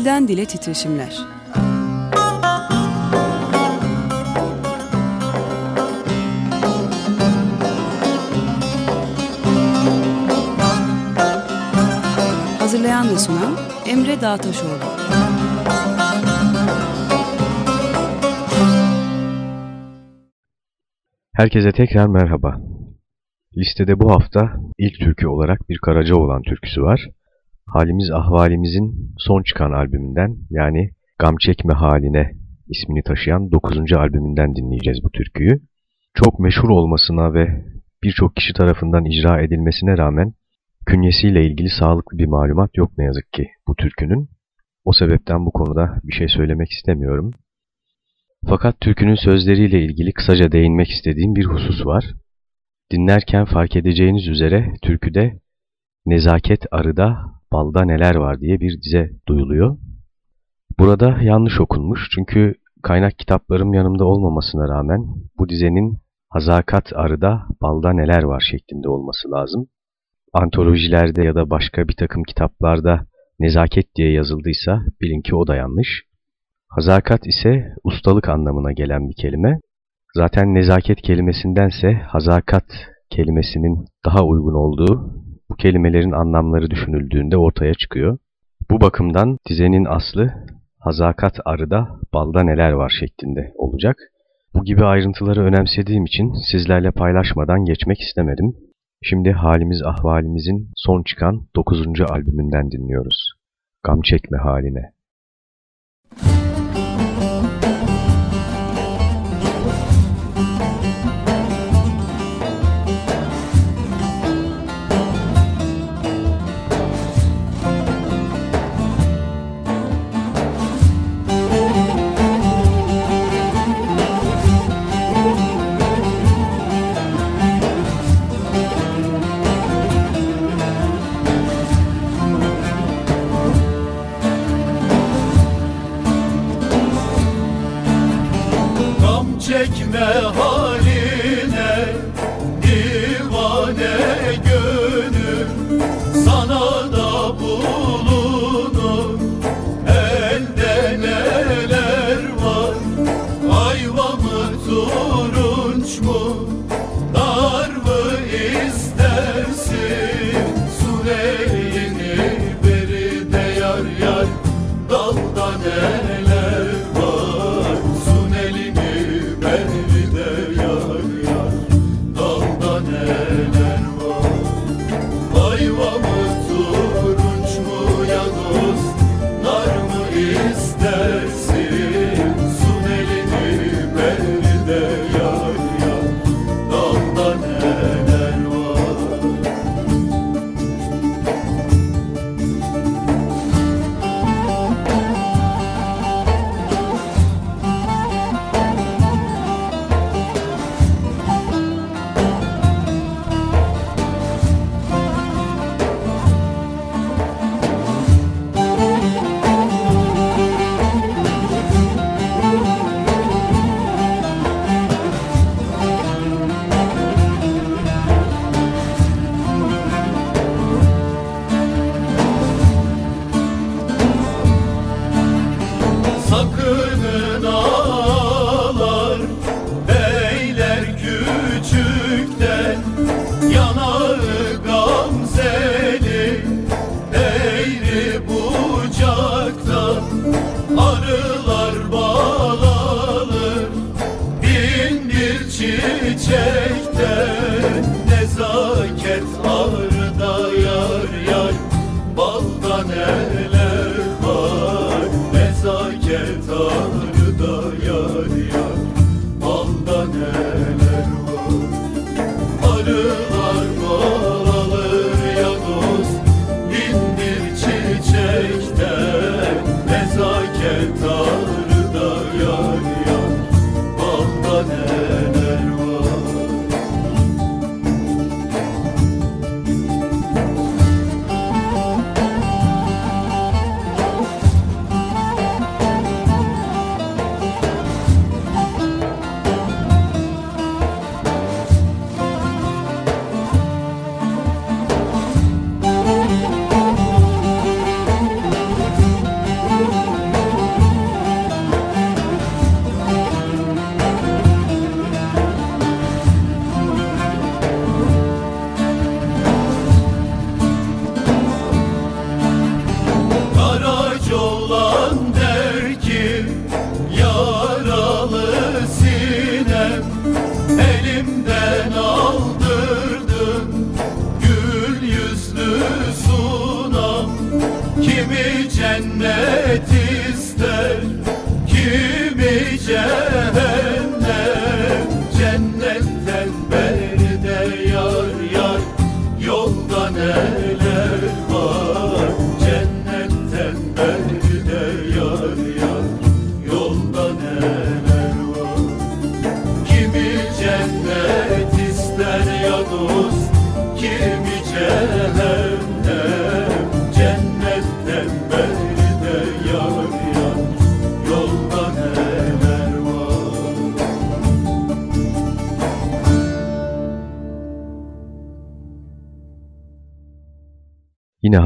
Dilden Dile Titreşimler Hazırlayan ve sunan Emre Dağtaşoğlu Herkese tekrar merhaba. Listede bu hafta ilk türkü olarak bir Karacaoğlan türküsü var. Halimiz Ahvalimizin son çıkan albümünden yani Gam Çekme Haline ismini taşıyan 9. albümünden dinleyeceğiz bu türküyü. Çok meşhur olmasına ve birçok kişi tarafından icra edilmesine rağmen künyesiyle ilgili sağlıklı bir malumat yok ne yazık ki bu türkünün. O sebepten bu konuda bir şey söylemek istemiyorum. Fakat türkünün sözleriyle ilgili kısaca değinmek istediğim bir husus var. Dinlerken fark edeceğiniz üzere türküde nezaket arıda, balda neler var diye bir dize duyuluyor. Burada yanlış okunmuş çünkü kaynak kitaplarım yanımda olmamasına rağmen bu dizenin hazakat arıda, balda neler var şeklinde olması lazım. Antolojilerde ya da başka bir takım kitaplarda nezaket diye yazıldıysa bilin ki o da yanlış. Hazakat ise ustalık anlamına gelen bir kelime. Zaten nezaket kelimesindense hazakat kelimesinin daha uygun olduğu bu kelimelerin anlamları düşünüldüğünde ortaya çıkıyor. Bu bakımdan dizenin aslı hazakat arıda balda neler var şeklinde olacak. Bu gibi ayrıntıları önemsediğim için sizlerle paylaşmadan geçmek istemedim. Şimdi halimiz ahvalimizin son çıkan 9. albümünden dinliyoruz. Gam çekme haline.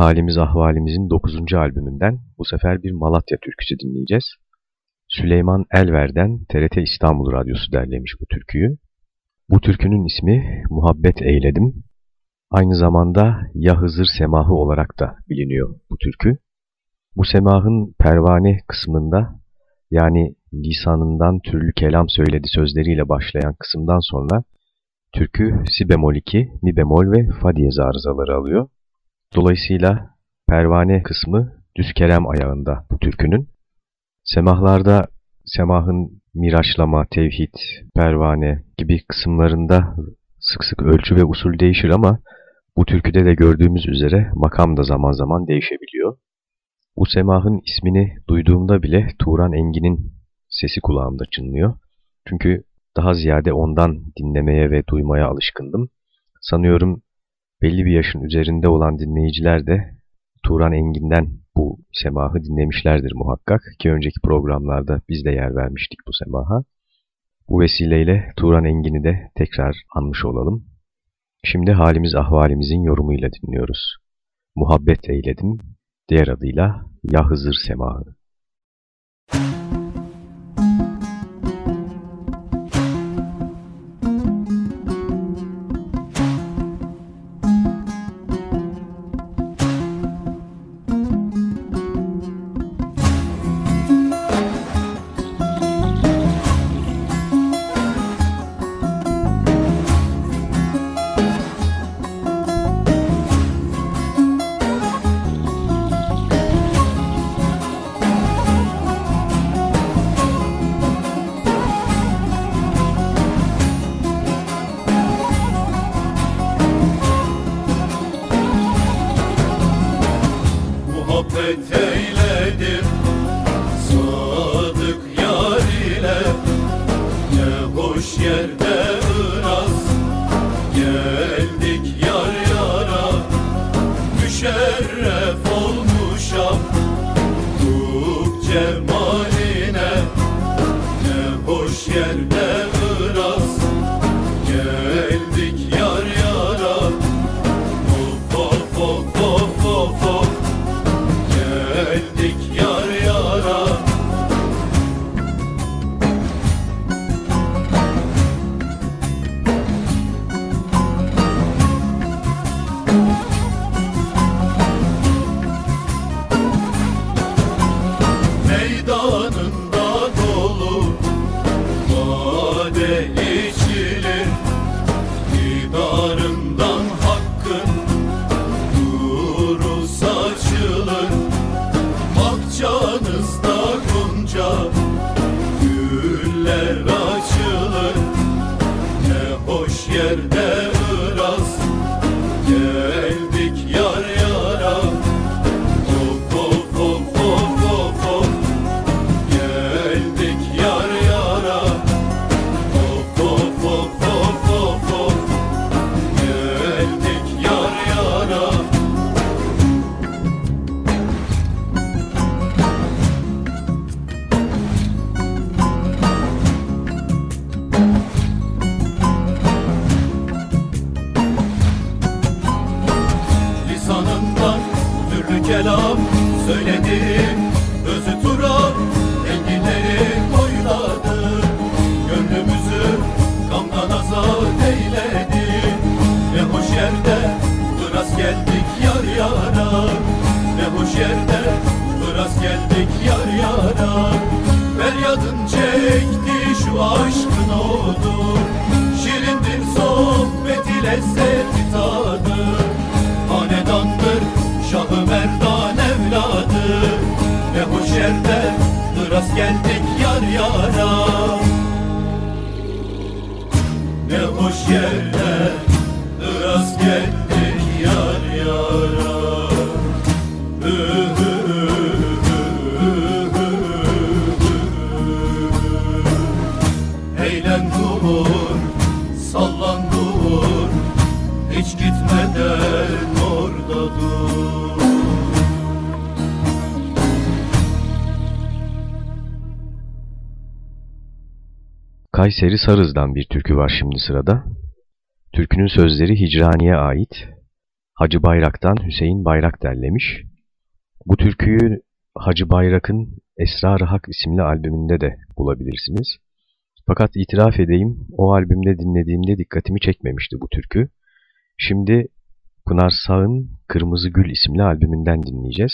Halimiz ahvalimizin 9. albümünden bu sefer bir Malatya türküsü dinleyeceğiz. Süleyman Elver'den TRT İstanbul Radyosu derlemiş bu türküyü. Bu türkünün ismi Muhabbet Eyledim. Aynı zamanda Ya Hızır Semahı olarak da biliniyor bu türkü. Bu semahın pervane kısmında yani lisanından türlü kelam söyledi sözleriyle başlayan kısımdan sonra türkü si bemol 2, mi bemol ve fa diyez arızaları alıyor. Dolayısıyla pervane kısmı düz kerem ayağında bu türkünün. Semahlarda semahın miraçlama, tevhid, pervane gibi kısımlarında sık sık ölçü ve usul değişir ama bu türküde de gördüğümüz üzere makam da zaman zaman değişebiliyor. Bu semahın ismini duyduğumda bile Turan Engin'in sesi kulağımda çınlıyor. Çünkü daha ziyade ondan dinlemeye ve duymaya alışkındım. Sanıyorum belli bir yaşın üzerinde olan dinleyiciler de Turan Engin'den bu semahı dinlemişlerdir muhakkak ki önceki programlarda biz de yer vermiştik bu semaha. Bu vesileyle Turan Engin'i de tekrar anmış olalım. Şimdi halimiz ahvalimizin yorumuyla dinliyoruz. Muhabbet eyledim, diğer adıyla Ya Hızır Semahı. Ne hoş yerde rast geldik yar yar Kayseri Sarız'dan bir türkü var şimdi sırada. Türkünün sözleri Hicrani'ye ait. Hacı Bayrak'tan Hüseyin Bayrak derlemiş. Bu türküyü Hacı Bayrak'ın Esrar-ı Hak isimli albümünde de bulabilirsiniz. Fakat itiraf edeyim o albümde dinlediğimde dikkatimi çekmemişti bu türkü. Şimdi Pınar Sağ'ın Kırmızı Gül isimli albümünden dinleyeceğiz.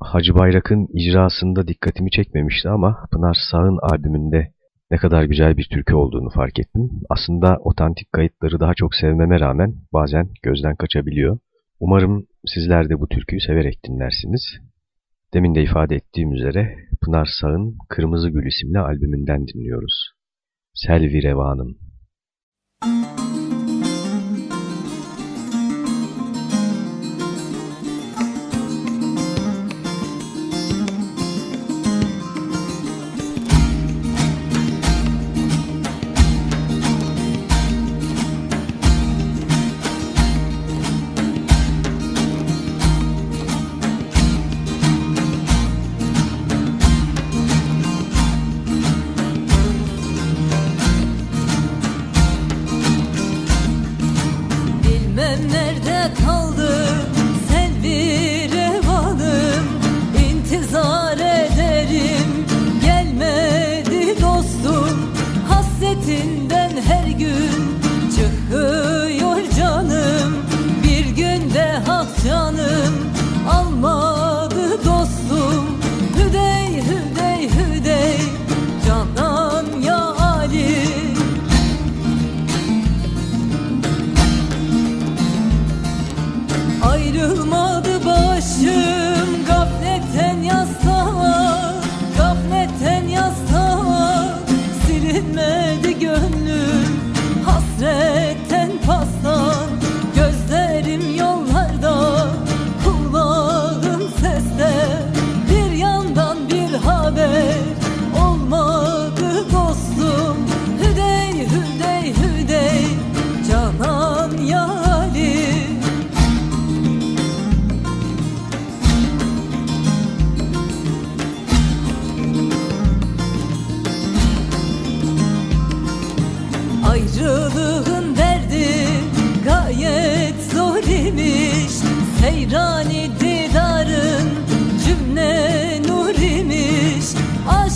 Hacı Bayrak'ın icrasında dikkatimi çekmemişti ama Pınar Sağ'ın albümünde ne kadar güzel bir türkü olduğunu fark ettim. Aslında otantik kayıtları daha çok sevmeme rağmen bazen gözden kaçabiliyor. Umarım sizler de bu türküyü severek dinlersiniz. Demin de ifade ettiğim üzere Pınar Sağ'ın Kırmızı Gül isimli albümünden dinliyoruz. Selvi Revanım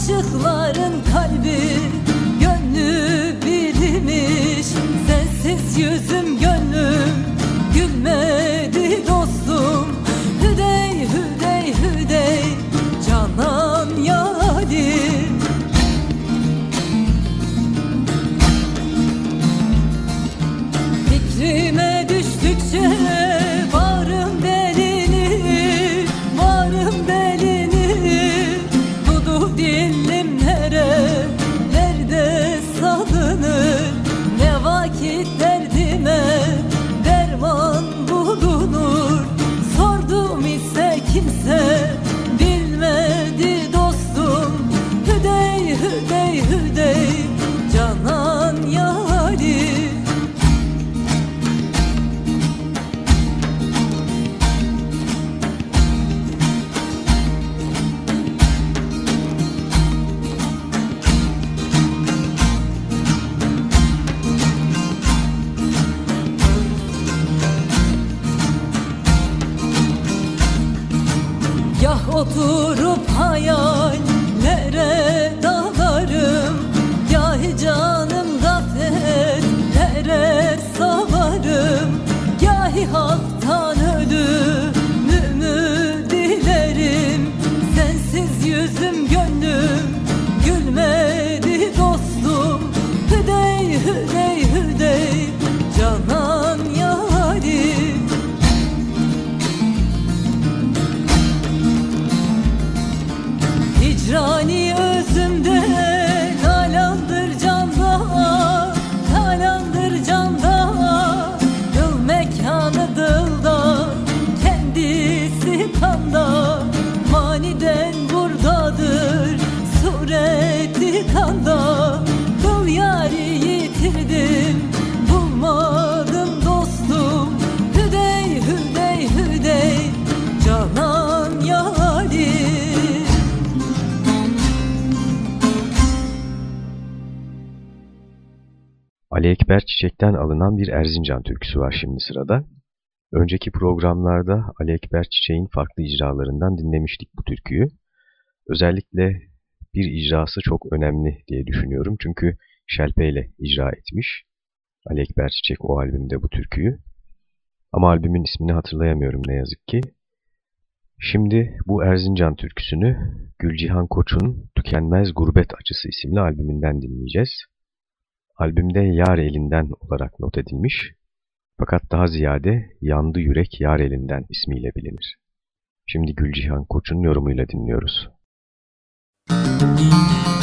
mekanı dılda Ali Ekber Çiçek'ten alınan bir Erzincan türküsü var şimdi sırada. Önceki programlarda Ali Ekber Çiçek'in farklı icralarından dinlemiştik bu türküyü. Özellikle bir icrası çok önemli diye düşünüyorum. Çünkü Şelpe ile icra etmiş. Ali Ekber Çiçek o albümde bu türküyü. Ama albümün ismini hatırlayamıyorum ne yazık ki. Şimdi bu Erzincan türküsünü Gülcihan Koç'un Tükenmez Gurbet Acısı isimli albümünden dinleyeceğiz. Albümde Yar Elinden olarak not edilmiş. Fakat daha ziyade Yandı Yürek Yar Elinden ismiyle bilinir. Şimdi Gülcihan Koç'un yorumuyla dinliyoruz. Müzik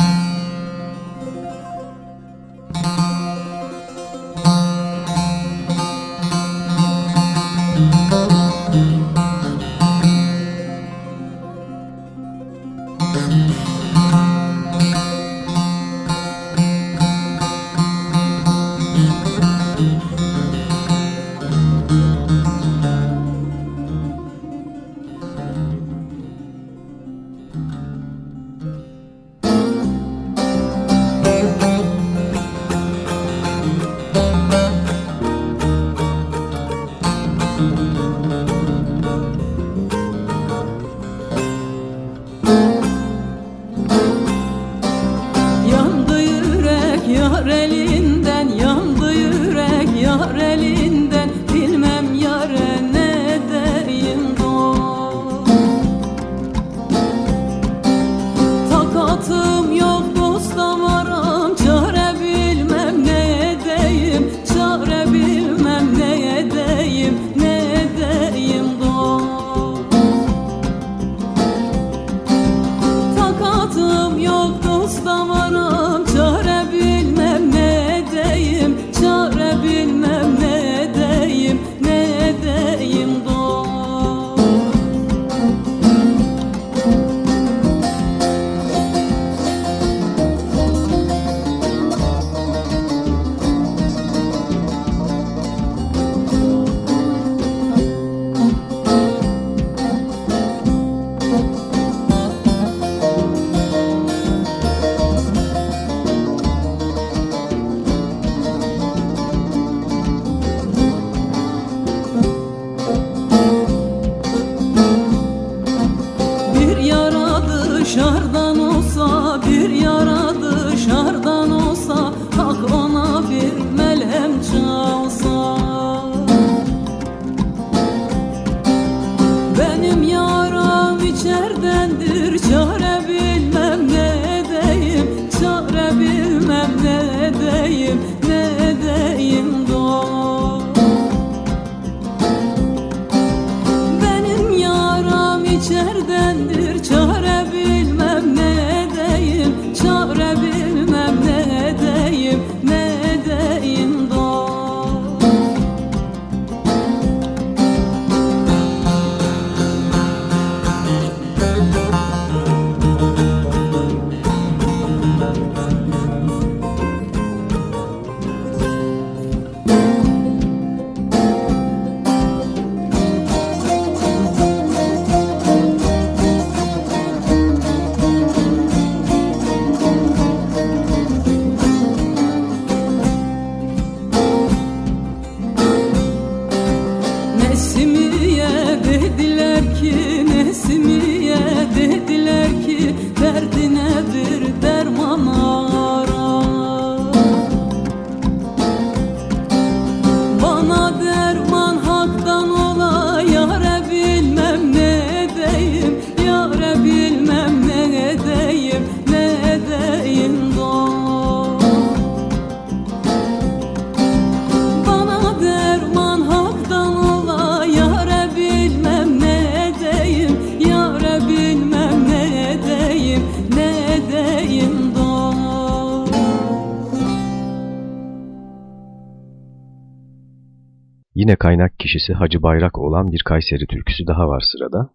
kaynak kişisi Hacı Bayrak olan bir Kayseri türküsü daha var sırada.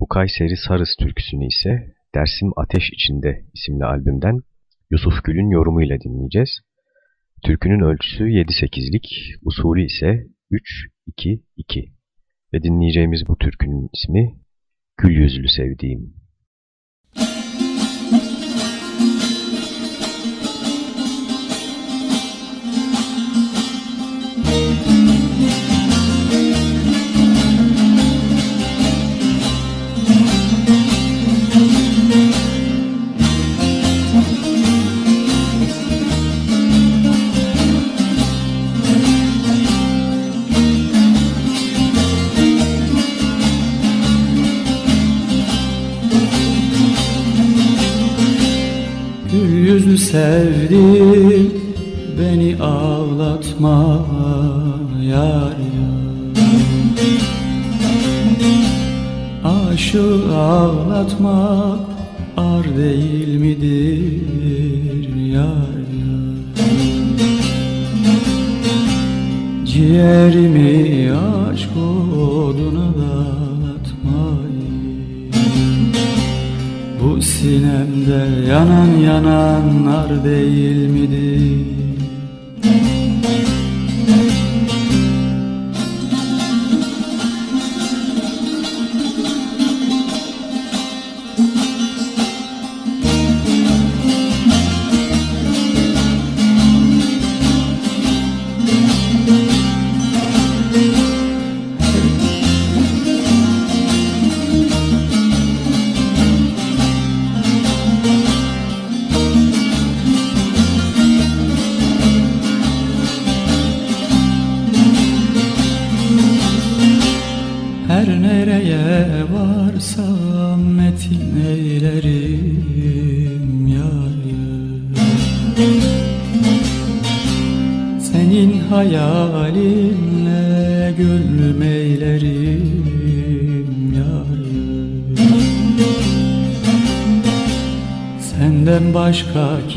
Bu Kayseri Sarız türküsünü ise Dersim Ateş İçinde isimli albümden Yusuf Gül'ün yorumuyla dinleyeceğiz. Türkünün ölçüsü 7-8'lik, usulü ise 3-2-2 ve dinleyeceğimiz bu türkünün ismi Gül Yüzlü Sevdiğim. Yüzlü sevdim Beni ağlatma yar yar. Aşığı ağlatmak ar değil midir yar yar? Ciğerimi aşk oduna dağıtmayın sinemde yanan yanan nar değil midir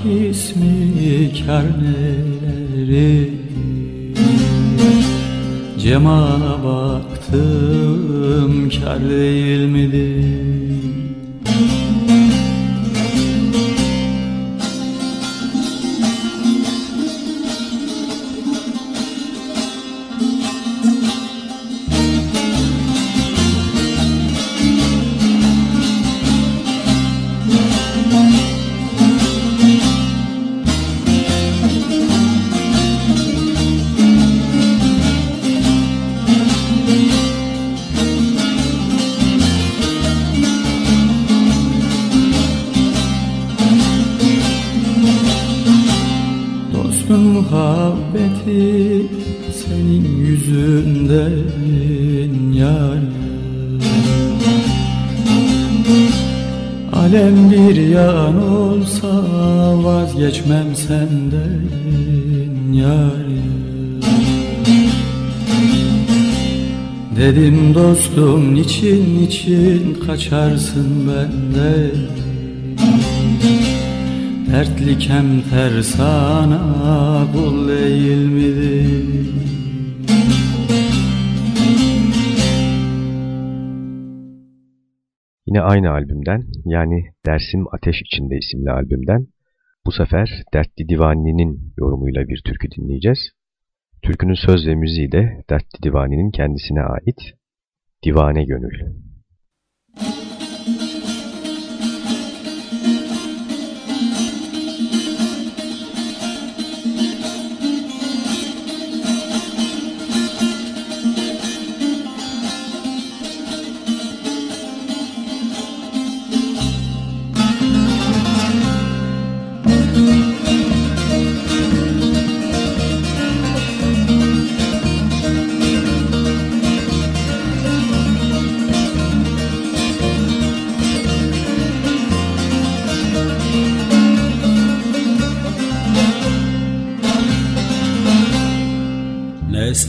kismi kar neylerim Cemala niçin kaçarsın benden Dertli kemter sana kul değil midir? Yine aynı albümden yani Dersim Ateş İçinde isimli albümden bu sefer Dertli Divani'nin yorumuyla bir türkü dinleyeceğiz. Türkünün söz ve müziği de Dertli Divani'nin kendisine ait Divane Gönül. Ne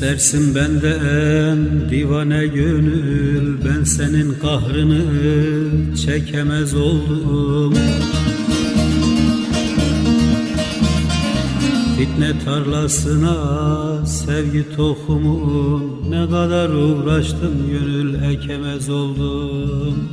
istersin benden divane gönül Ben senin kahrını çekemez oldum. Fitne tarlasına sevgi tohumu Ne kadar uğraştım gönül ekemez oldum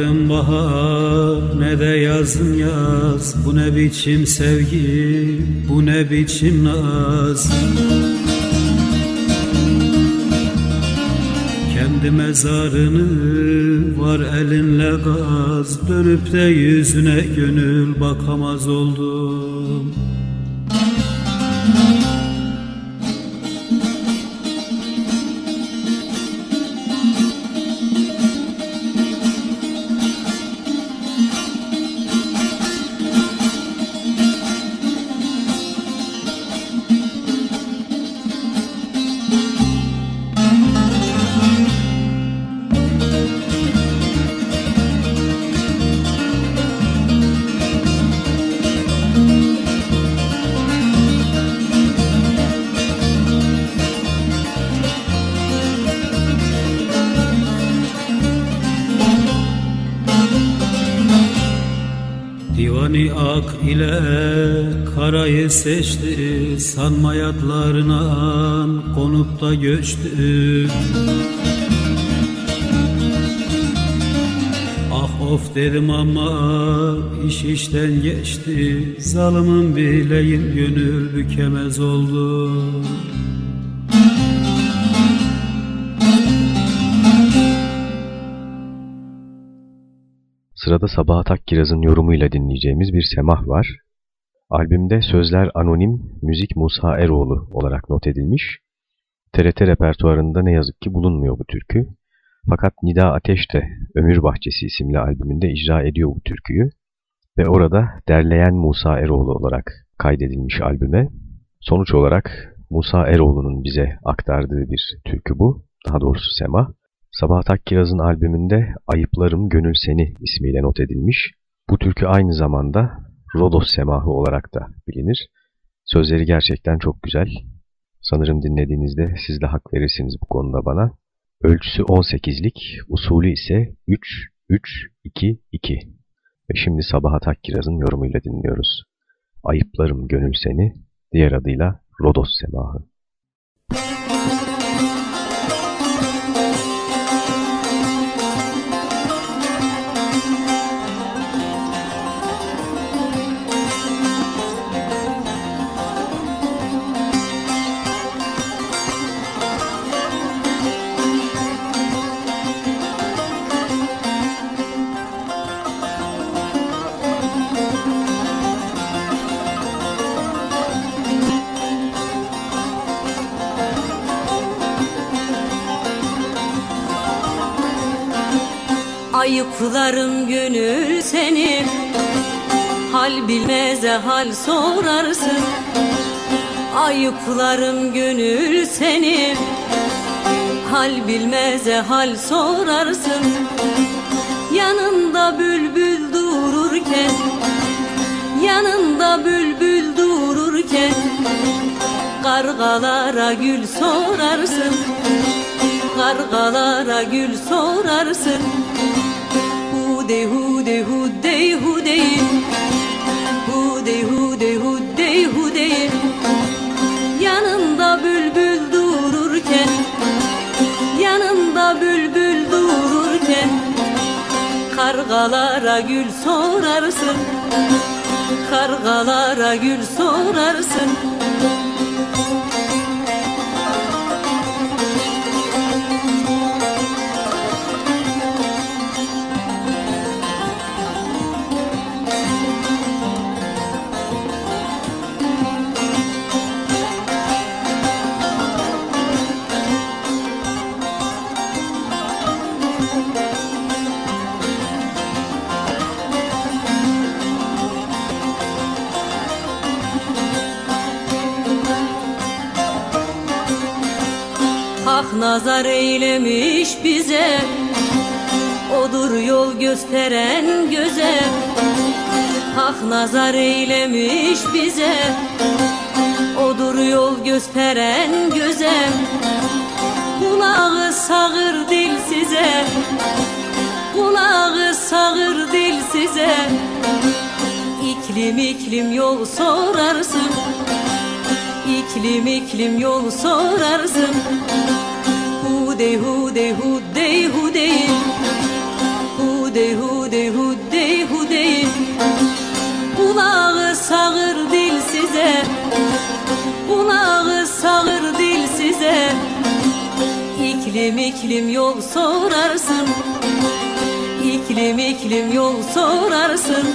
Baharım bahar ne de yazım yaz. Bu ne biçim sevgi bu ne biçim naz. Kendi mezarını var elinle gaz. Dönüp de yüzüne gönül bakamaz oldum seçti Sanma konup da göçtü. Ah of dedim ama iş işten geçti. Zalımın bileğin gönül bükemez oldu. Sırada Sabahat Akkiraz'ın yorumuyla dinleyeceğimiz bir semah var. Albümde sözler anonim, müzik Musa Eroğlu olarak not edilmiş. TRT repertuarında ne yazık ki bulunmuyor bu türkü. Fakat Nida Ateş de Ömür Bahçesi isimli albümünde icra ediyor bu türküyü. Ve orada derleyen Musa Eroğlu olarak kaydedilmiş albüme. Sonuç olarak Musa Eroğlu'nun bize aktardığı bir türkü bu. Daha doğrusu sema. Sabahat Akkiraz'ın albümünde Ayıplarım Gönül Seni ismiyle not edilmiş. Bu türkü aynı zamanda Rodos semahı olarak da bilinir. Sözleri gerçekten çok güzel. Sanırım dinlediğinizde siz de hak verirsiniz bu konuda bana. Ölçüsü 18'lik, usulü ise 3-3-2-2. Ve şimdi Sabahat Akkiraz'ın yorumuyla dinliyoruz. Ayıplarım Gönül Seni, diğer adıyla Rodos semahı. Ayıplarım gönül senin Hal bilmeze hal sorarsın. Ayıplarım gönül senin Hal bilmeze hal sorarsın. Yanında bülbül dururken Yanında bülbül dururken Kargalara gül sorarsın. Kargalara gül sorarsın Hude hude hude hude. Hude hude hude hude. Yanında bülbül dururken Yanında bülbül dururken Kargalara gül sorarsın. Kargalara gül sorarsın nazar eylemiş bize. Odur yol gösteren göze. Hak nazar eylemiş bize. Odur yol gösteren göze. Kulağı sağır dil size. Kulağı sağır dil size. İklim iklim yol sorarsın. İklim iklim yol sorarsın Hude hude hude hude. Hudey hudey hudey hudey Kulağı sağır dil size. Kulağı sağır dil size. İklim iklim yol sorarsın. İklim iklim yol sorarsın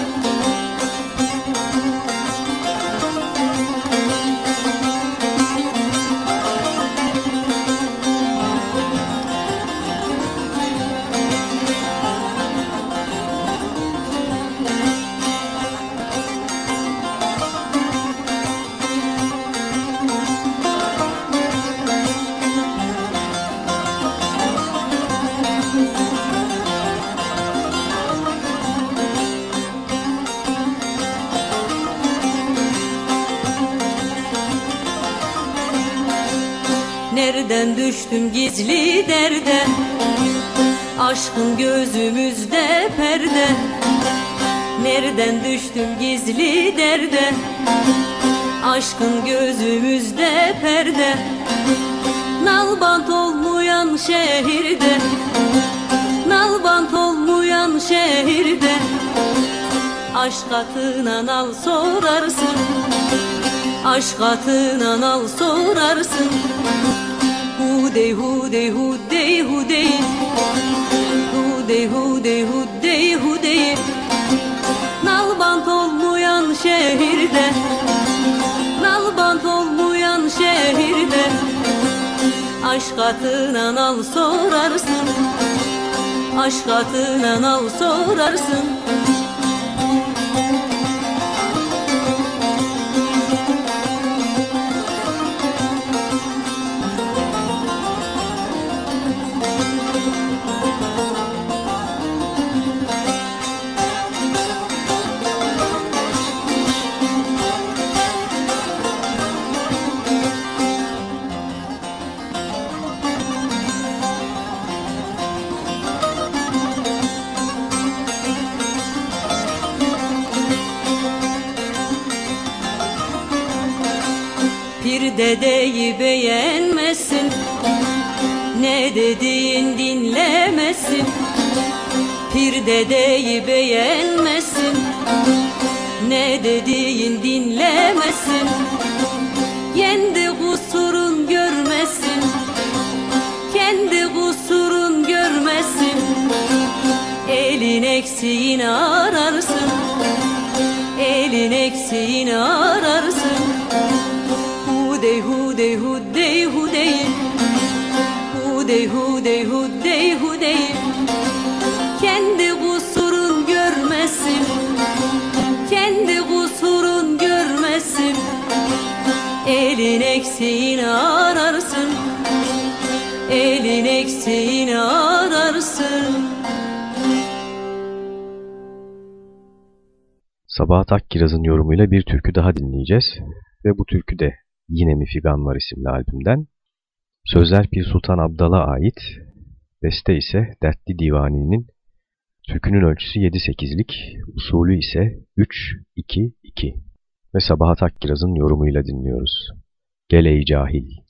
düştüm gizli derde. Aşkın gözümüzde perde. Nereden düştüm gizli derde? Aşkın gözümüzde perde. Nalbant olmayan şehirde. Nalbant olmayan şehirde. Aşk atına al sorarsın. Aşk atına al sorarsın Hudey hudey hudey hudey Hudey hudey hudey hudey Nalbant olmayan şehirde. Nalbant olmayan şehirde. Aşk atına al sorarsın. Aşk atına al sorarsın dedeyi beğenmesin. Ne dediğin dinlemesin. Kendi kusurun görmesin. Kendi kusurun görmesin. Elin eksiğini ararsın. Elin eksiğini ararsın. Hudey hudey hudey Hudey hudey hudey Elin eksiğini ararsın. Elin eksiğini ararsın. Sabahat Akkiraz'ın yorumuyla bir türkü daha dinleyeceğiz. Ve bu türkü de Yine Mi Var isimli albümden. Sözler Pir Sultan Abdal'a ait, beste ise Dertli Divani'nin, türkünün ölçüsü 7-8'lik, usulü ise 3-2-2 ve Sabahat Akkiraz'ın yorumuyla dinliyoruz. Gel cahil.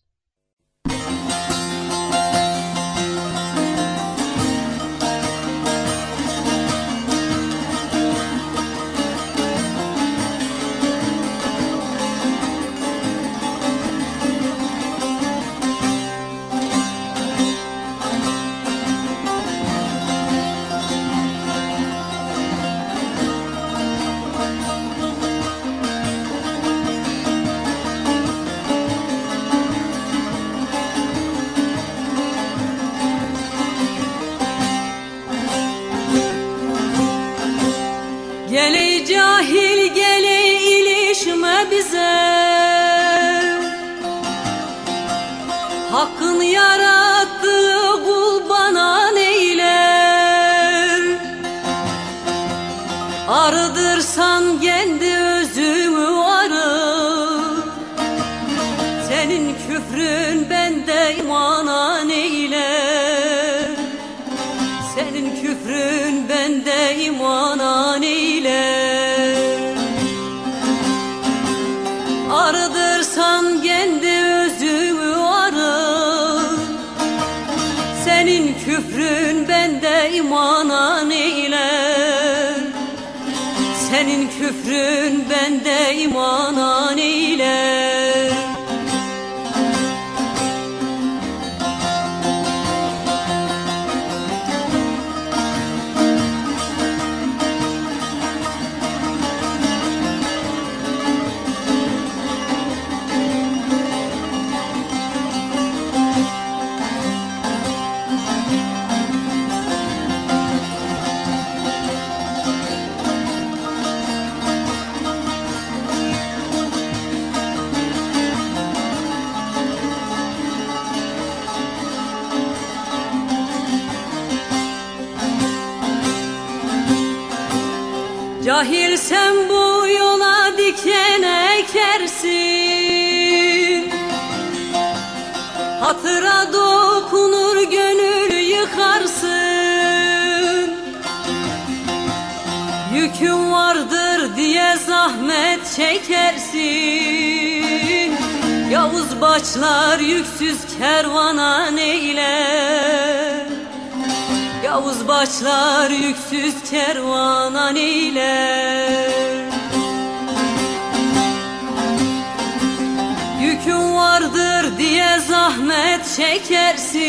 Başlar yüksüz kervana neyler Yavuz başlar yüksüz kervana neyler Yükün vardır diye zahmet çekersin.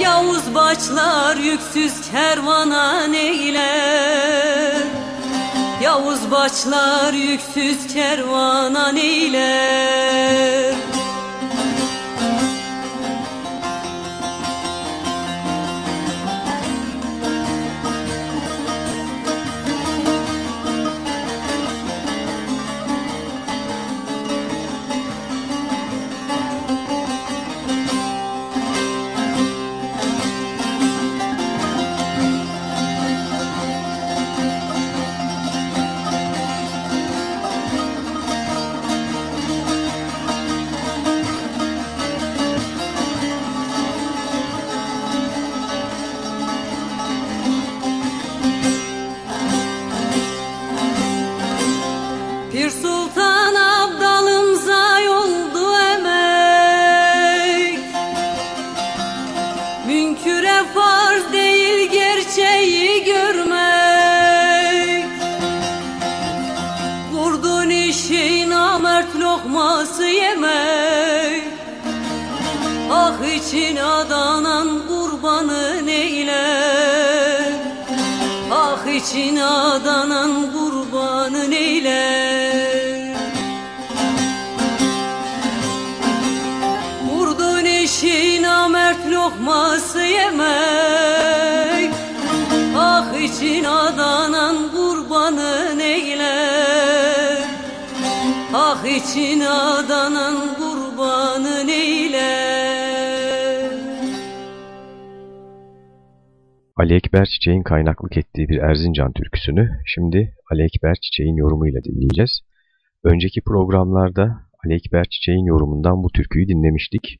Yavuz başlar yüksüz kervana neyler Yavuz başlar yüksüz kervana neyler Ali Ekber Çiçek'in kaynaklık ettiği bir Erzincan türküsünü şimdi Ali Ekber Çiçek'in yorumuyla dinleyeceğiz. Önceki programlarda Ali Ekber Çiçek'in yorumundan bu türküyü dinlemiştik.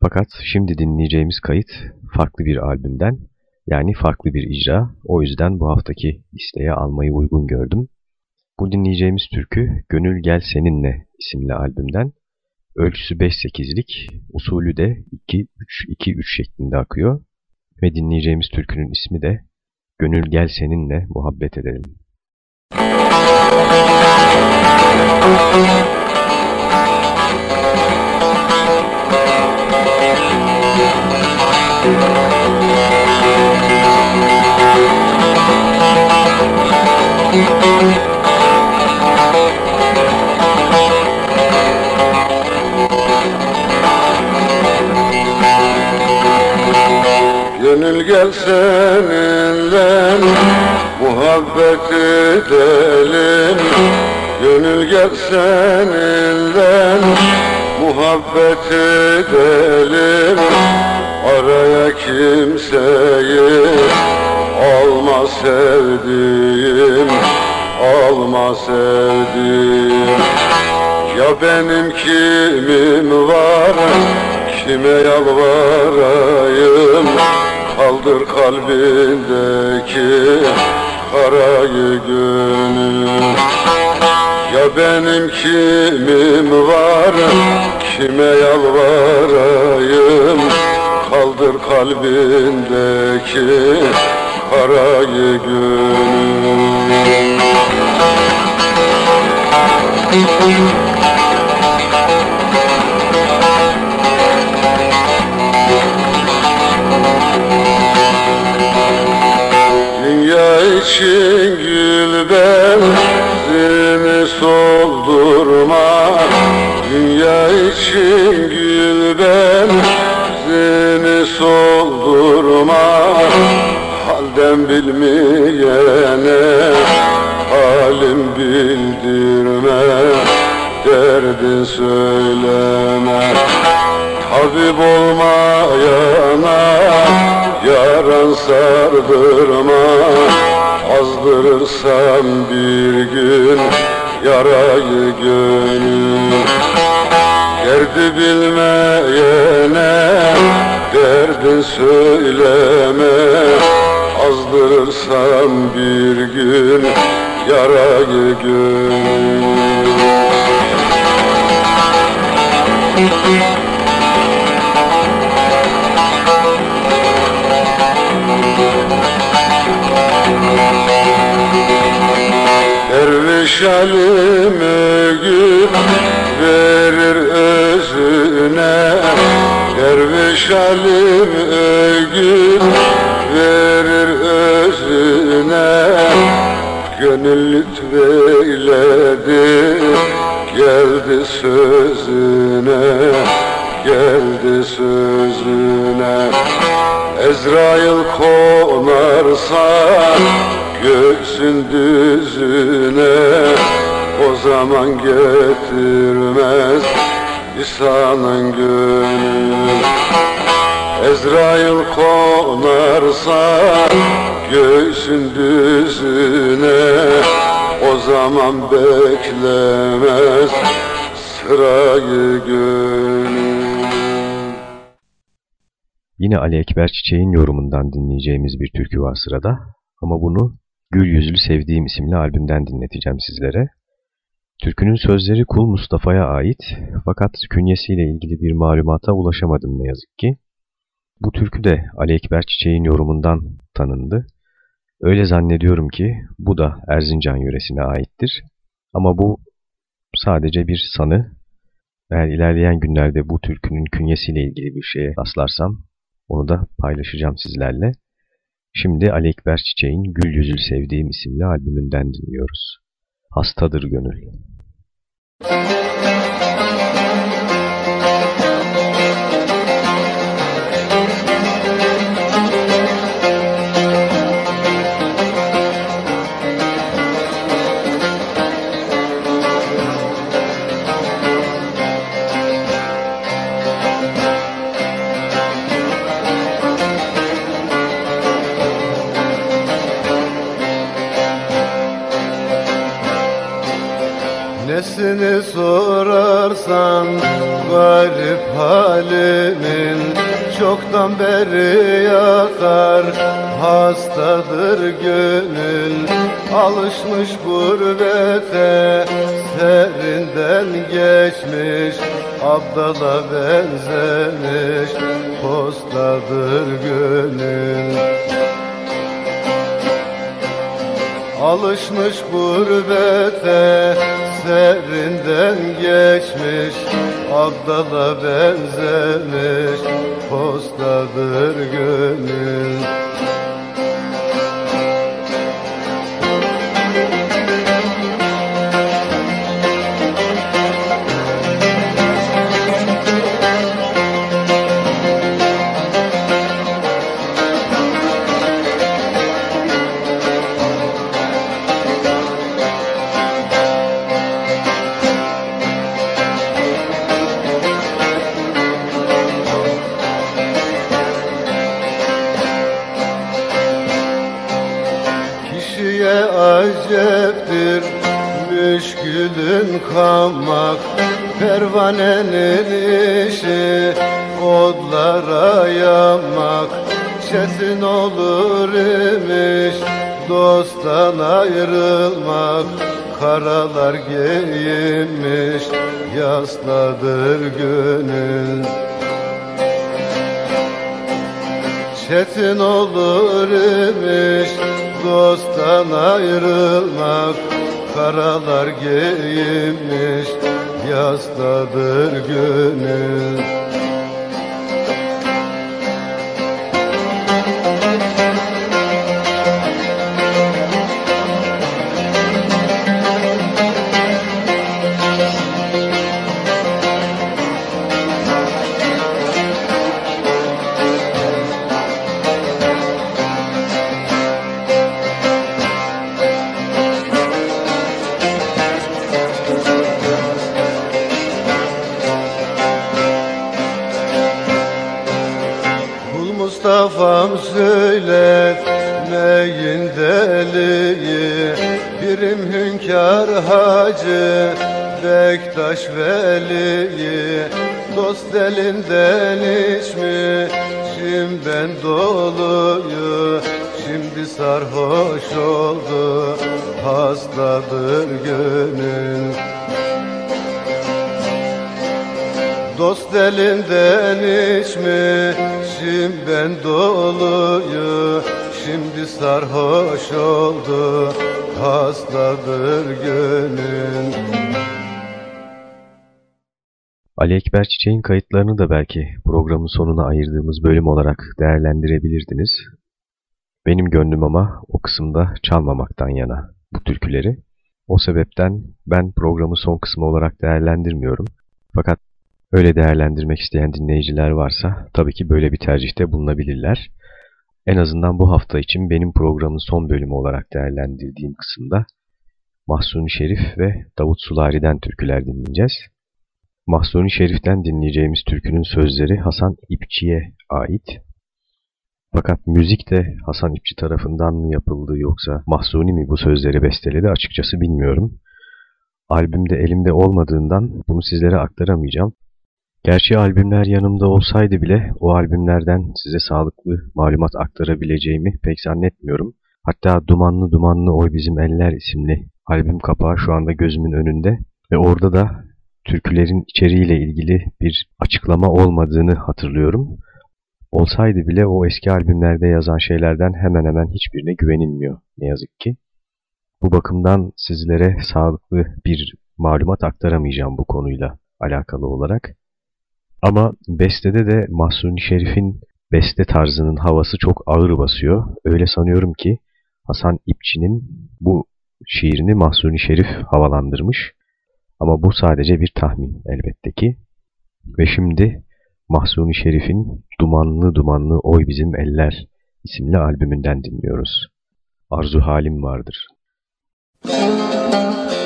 Fakat şimdi dinleyeceğimiz kayıt farklı bir albümden yani farklı bir icra. O yüzden bu haftaki listeye almayı uygun gördüm. Bu dinleyeceğimiz türkü Gönül Gel Seninle isimli albümden. Ölçüsü 5-8'lik, usulü de 2-3-2-3 şeklinde akıyor ve dinleyeceğimiz türkünün ismi de Gönül Gel Seninle Muhabbet Edelim. Gönül gel seninle muhabbet edelim Gönül gel seninle muhabbet edelim Araya kimseyi alma sevdiğim Alma sevdiğim. Ya benim kimim var Kime yalvarayım Kaldır kalbindeki karayı gönül. Ya benim kimim var Kime yalvarayım? Kaldır kalbindeki karayı gönül. Dünya için gül benzini soldurma. Dünya için gül benzini soldurma. Halden bilmeyene halim bildirme. Derdin söyleme. Tabip olmayana yaran sardırma Azdırırsan bir gün yarayı gönül. Derdi bilmeyene derdin söyleme. Azdırırsan bir gün yarayı gönül Derviş alim ögüp verir özüne. Derviş alim ögüp verir özüne. Gönül lütfeyledi geldi sözüne Geldi sözüne. Ezrail konarsa göğsün düzüne O zaman getirmez İsa'nın gönül Ezrail konarsa göğsün düzüne O zaman beklemez sırayı gönül Yine Ali Ekber Çiçek'in yorumundan dinleyeceğimiz bir türkü var sırada. Ama bunu Gül Yüzlü Sevdiğim isimli albümden dinleteceğim sizlere. Türkünün sözleri Kul Mustafa'ya ait fakat künyesiyle ilgili bir malumata ulaşamadım ne yazık ki. Bu türkü de Ali Ekber Çiçek'in yorumundan tanındı. Öyle zannediyorum ki bu da Erzincan yöresine aittir. Ama bu sadece bir sanı. Eğer ilerleyen günlerde bu türkünün künyesiyle ilgili bir şeye rastlarsam onu da paylaşacağım sizlerle. Şimdi Ali Ekber Çiçek'in Gül Yüzül Sevdiğim isimli albümünden dinliyoruz. Hastadır Gönül. Nesini sorarsan garip halimin Çoktan beri yakar. Hastadır gönül Alışmış gurbete serinden geçmiş Abdala benzemiş postadır gönül. Alışmış gurbete serinden geçmiş Abdala benzemiş postadır gönül söyletmeyin deliyi Birim hünkâr hacı Bektaş veliyi. Dost elinden içmişim ben doluyu Şimdi sarhoş oldu hastadır gönül. Dost elinden içmişim ben doluyu Şimdi sarhoş oldu hastadır gönül Ali Ekber Çiçek'in kayıtlarını da belki programın sonuna ayırdığımız bölüm olarak değerlendirebilirdiniz. Benim gönlüm ama o kısımda çalmamaktan yana bu türküleri. O sebepten ben programı son kısmı olarak değerlendirmiyorum. Fakat Öyle değerlendirmek isteyen dinleyiciler varsa tabii ki böyle bir tercihte bulunabilirler. En azından bu hafta için benim programın son bölümü olarak değerlendirdiğim kısımda Mahsuni Şerif ve Davut Sulari'den türküler dinleyeceğiz. Mahsuni Şerif'ten dinleyeceğimiz türkünün sözleri Hasan İpçi'ye ait. Fakat müzik de Hasan İpçi tarafından mı yapıldı yoksa Mahsuni mi bu sözleri besteledi açıkçası bilmiyorum. Albümde elimde olmadığından bunu sizlere aktaramayacağım. Gerçi albümler yanımda olsaydı bile o albümlerden size sağlıklı malumat aktarabileceğimi pek zannetmiyorum. Hatta Dumanlı Dumanlı Oy Bizim Eller isimli albüm kapağı şu anda gözümün önünde ve orada da türkülerin içeriğiyle ilgili bir açıklama olmadığını hatırlıyorum. Olsaydı bile o eski albümlerde yazan şeylerden hemen hemen hiçbirine güvenilmiyor ne yazık ki. Bu bakımdan sizlere sağlıklı bir malumat aktaramayacağım bu konuyla alakalı olarak. Ama bestede de Mahsuni Şerif'in beste tarzının havası çok ağır basıyor. Öyle sanıyorum ki Hasan İpçi'nin bu şiirini Mahsuni Şerif havalandırmış. Ama bu sadece bir tahmin elbette ki. Ve şimdi Mahsuni Şerif'in Dumanlı Dumanlı Oy Bizim Eller isimli albümünden dinliyoruz. Arzu halim vardır. Müzik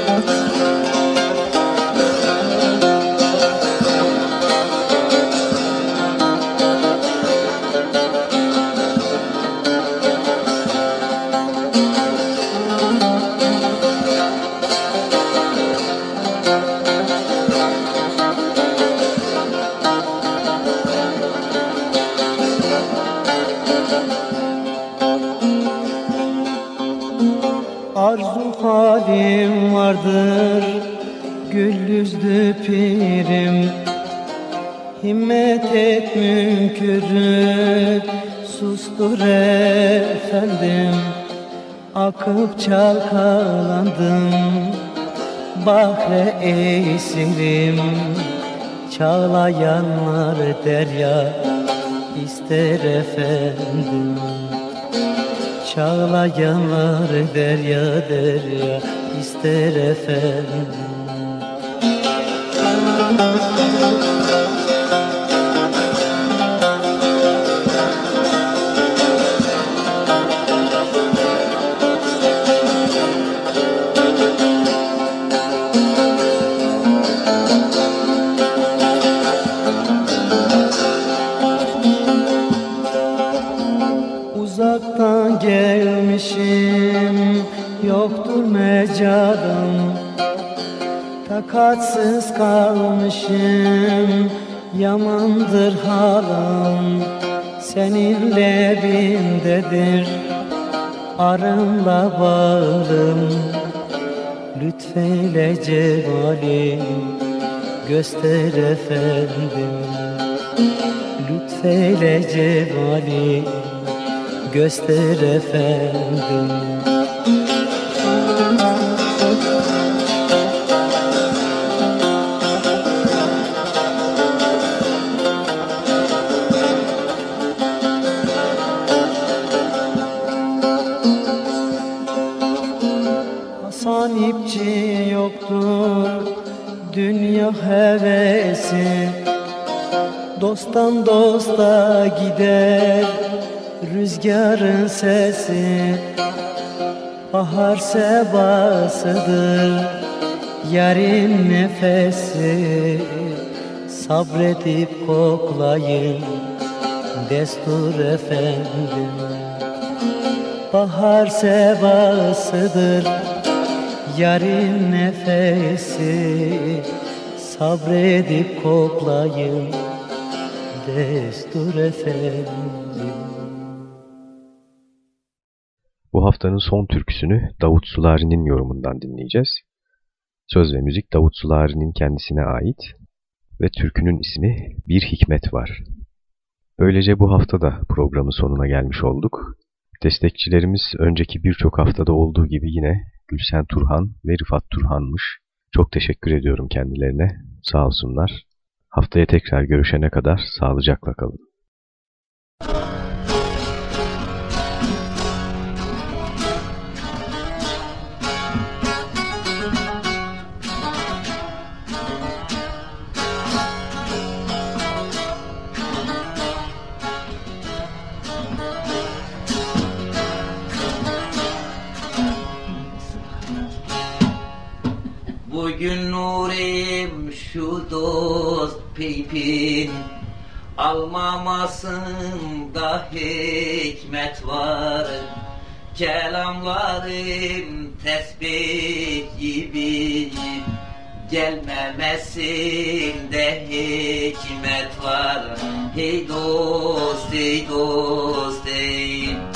münkürü Sustur efendim. Akıp çalkalandım. Bahre esirim. Çağlayanlar derya ister efendim. Çağlayanlar derya derya ister efendim. Takatsız Göster efendim. Lütfeyle cemalin Göster efendim Rüzgarın sesi Bahar sebasıdır Yarın nefesi Sabredip koklayın Destur efendim. Bahar sebasıdır Yarın nefesi Sabredip koklayın Destur efendim Bu haftanın son türküsünü Davut Sulari'nin yorumundan dinleyeceğiz. Söz ve müzik Davut Sulari'nin kendisine ait ve türkünün ismi Bir Hikmet Var. Böylece bu hafta da programın sonuna gelmiş olduk. Destekçilerimiz önceki birçok haftada olduğu gibi yine Gülsen Turhan ve Rıfat Turhan'mış. Çok teşekkür ediyorum kendilerine. Sağ olsunlar. Haftaya tekrar görüşene kadar sağlıcakla kalın. Peypin Almamasında hikmet var. Kelamlarım tesbih gibi Gelmemesinde hikmet var. Hey dost, hey dost, hey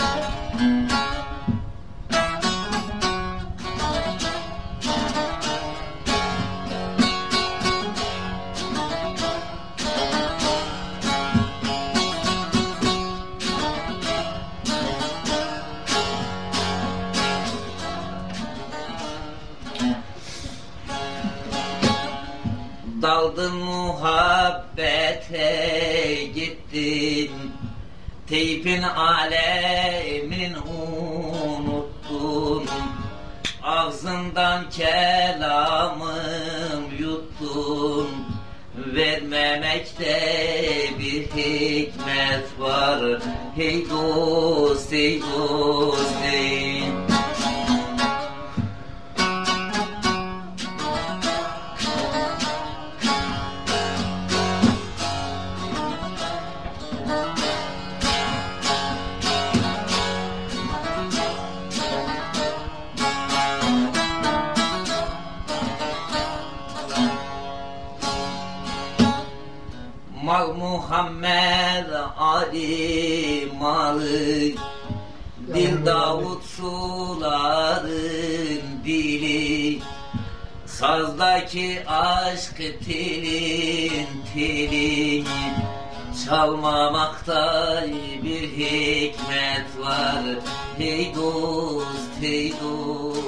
Daldın muhabbete gittin. Teypin alemin unuttun. Ağzından kelamım yuttun. Vermemekte bir hikmet var. Hey dost, hey dost, hey malı. Dil Davut suların dili. Sazdaki aşk tilin tili. Çalmamakta bir hikmet var. Hey dost, hey dost